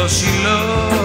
Cause she loves